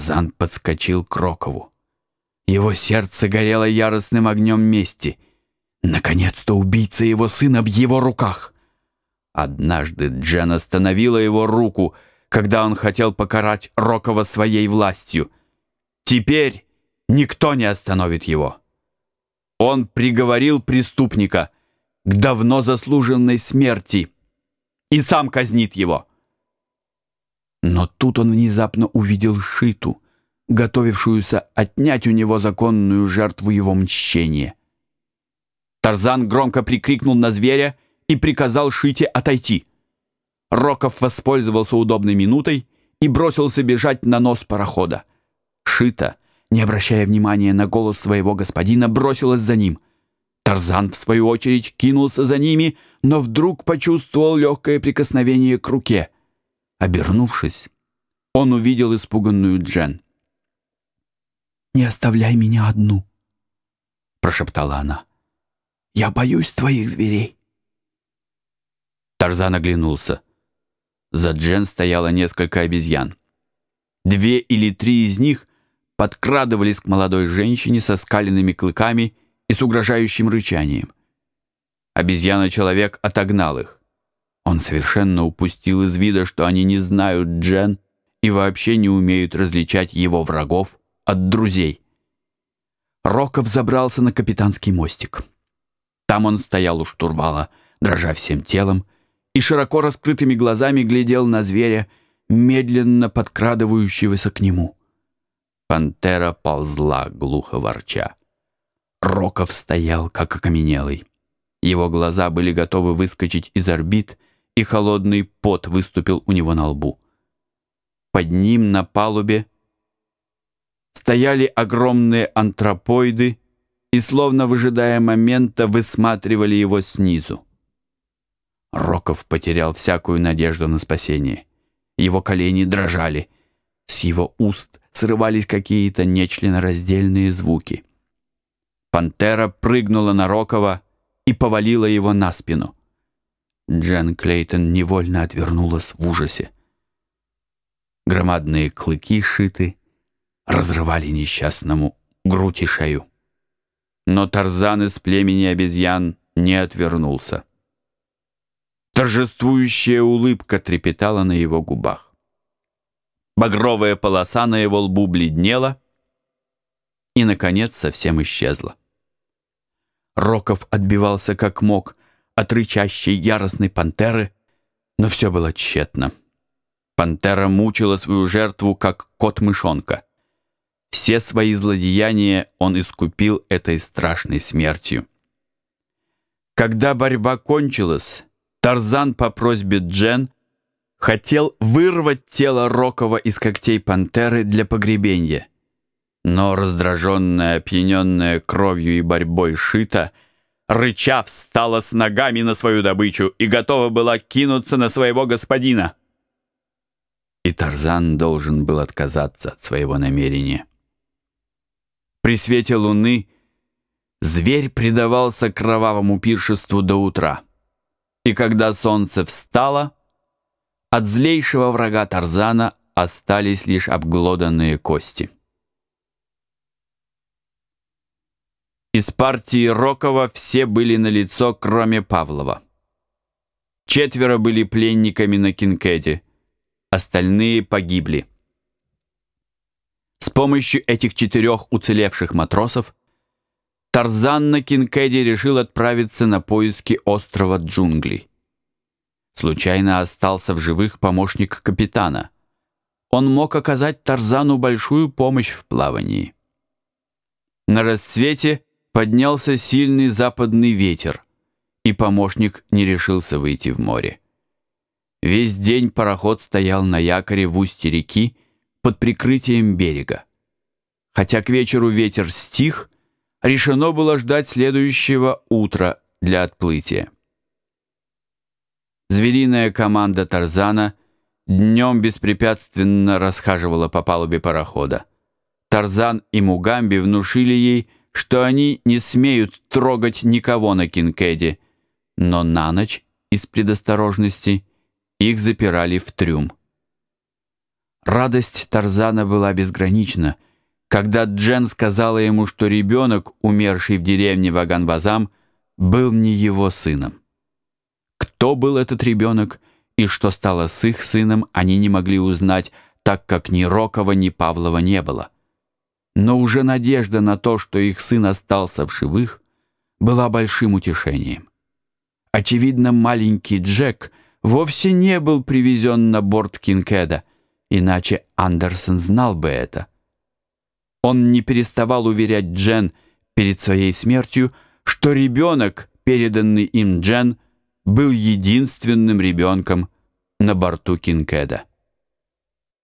Тарзан подскочил к Рокову. Его сердце горело яростным огнем мести. Наконец-то убийца его сына в его руках. Однажды Джен остановила его руку, когда он хотел покарать Рокова своей властью. Теперь никто не остановит его. Он приговорил преступника к давно заслуженной смерти и сам казнит его. Но тут он внезапно увидел Шиту, готовившуюся отнять у него законную жертву его мщения. Тарзан громко прикрикнул на зверя и приказал Шите отойти. Роков воспользовался удобной минутой и бросился бежать на нос парохода. Шита, не обращая внимания на голос своего господина, бросилась за ним. Тарзан, в свою очередь, кинулся за ними, но вдруг почувствовал легкое прикосновение к руке — Обернувшись, он увидел испуганную Джен. «Не оставляй меня одну», — прошептала она. «Я боюсь твоих зверей». Тарзан оглянулся. За Джен стояло несколько обезьян. Две или три из них подкрадывались к молодой женщине со скаленными клыками и с угрожающим рычанием. Обезьяна-человек отогнал их. Он совершенно упустил из вида, что они не знают Джен и вообще не умеют различать его врагов от друзей. Роков забрался на капитанский мостик. Там он стоял у штурвала, дрожа всем телом, и широко раскрытыми глазами глядел на зверя, медленно подкрадывающегося к нему. Пантера ползла, глухо ворча. Роков стоял, как окаменелый. Его глаза были готовы выскочить из орбит — и холодный пот выступил у него на лбу. Под ним на палубе стояли огромные антропоиды и, словно выжидая момента, высматривали его снизу. Роков потерял всякую надежду на спасение. Его колени дрожали. С его уст срывались какие-то нечленораздельные звуки. Пантера прыгнула на Рокова и повалила его на спину. Джен Клейтон невольно отвернулась в ужасе. Громадные клыки шиты разрывали несчастному грудь и шею. Но Тарзан из племени обезьян не отвернулся. Торжествующая улыбка трепетала на его губах. Багровая полоса на его лбу бледнела и, наконец, совсем исчезла. Роков отбивался как мог от рычащей яростной пантеры, но все было тщетно. Пантера мучила свою жертву, как кот-мышонка. Все свои злодеяния он искупил этой страшной смертью. Когда борьба кончилась, Тарзан по просьбе Джен хотел вырвать тело Рокова из когтей пантеры для погребения. Но раздраженная, опьяненная кровью и борьбой Шита — рыча встала с ногами на свою добычу и готова была кинуться на своего господина. И Тарзан должен был отказаться от своего намерения. При свете луны зверь предавался кровавому пиршеству до утра. И когда солнце встало, от злейшего врага Тарзана остались лишь обглоданные кости. Из партии Рокова все были на лицо, кроме Павлова. Четверо были пленниками на Кинкеде, остальные погибли. С помощью этих четырех уцелевших матросов Тарзан на Кинкеде решил отправиться на поиски острова джунглей. Случайно остался в живых помощник капитана. Он мог оказать Тарзану большую помощь в плавании. На рассвете поднялся сильный западный ветер, и помощник не решился выйти в море. Весь день пароход стоял на якоре в устье реки под прикрытием берега. Хотя к вечеру ветер стих, решено было ждать следующего утра для отплытия. Звериная команда Тарзана днем беспрепятственно расхаживала по палубе парохода. Тарзан и Мугамби внушили ей, что они не смеют трогать никого на Кинкеде, но на ночь из предосторожности их запирали в трюм. Радость Тарзана была безгранична, когда Джен сказала ему, что ребенок, умерший в деревне Ваганбазам, был не его сыном. Кто был этот ребенок и что стало с их сыном, они не могли узнать, так как ни Рокова, ни Павлова не было. Но уже надежда на то, что их сын остался в живых, была большим утешением. Очевидно, маленький Джек вовсе не был привезен на борт Кинкеда, иначе Андерсон знал бы это. Он не переставал уверять Джен перед своей смертью, что ребенок, переданный им Джен, был единственным ребенком на борту Кинкеда.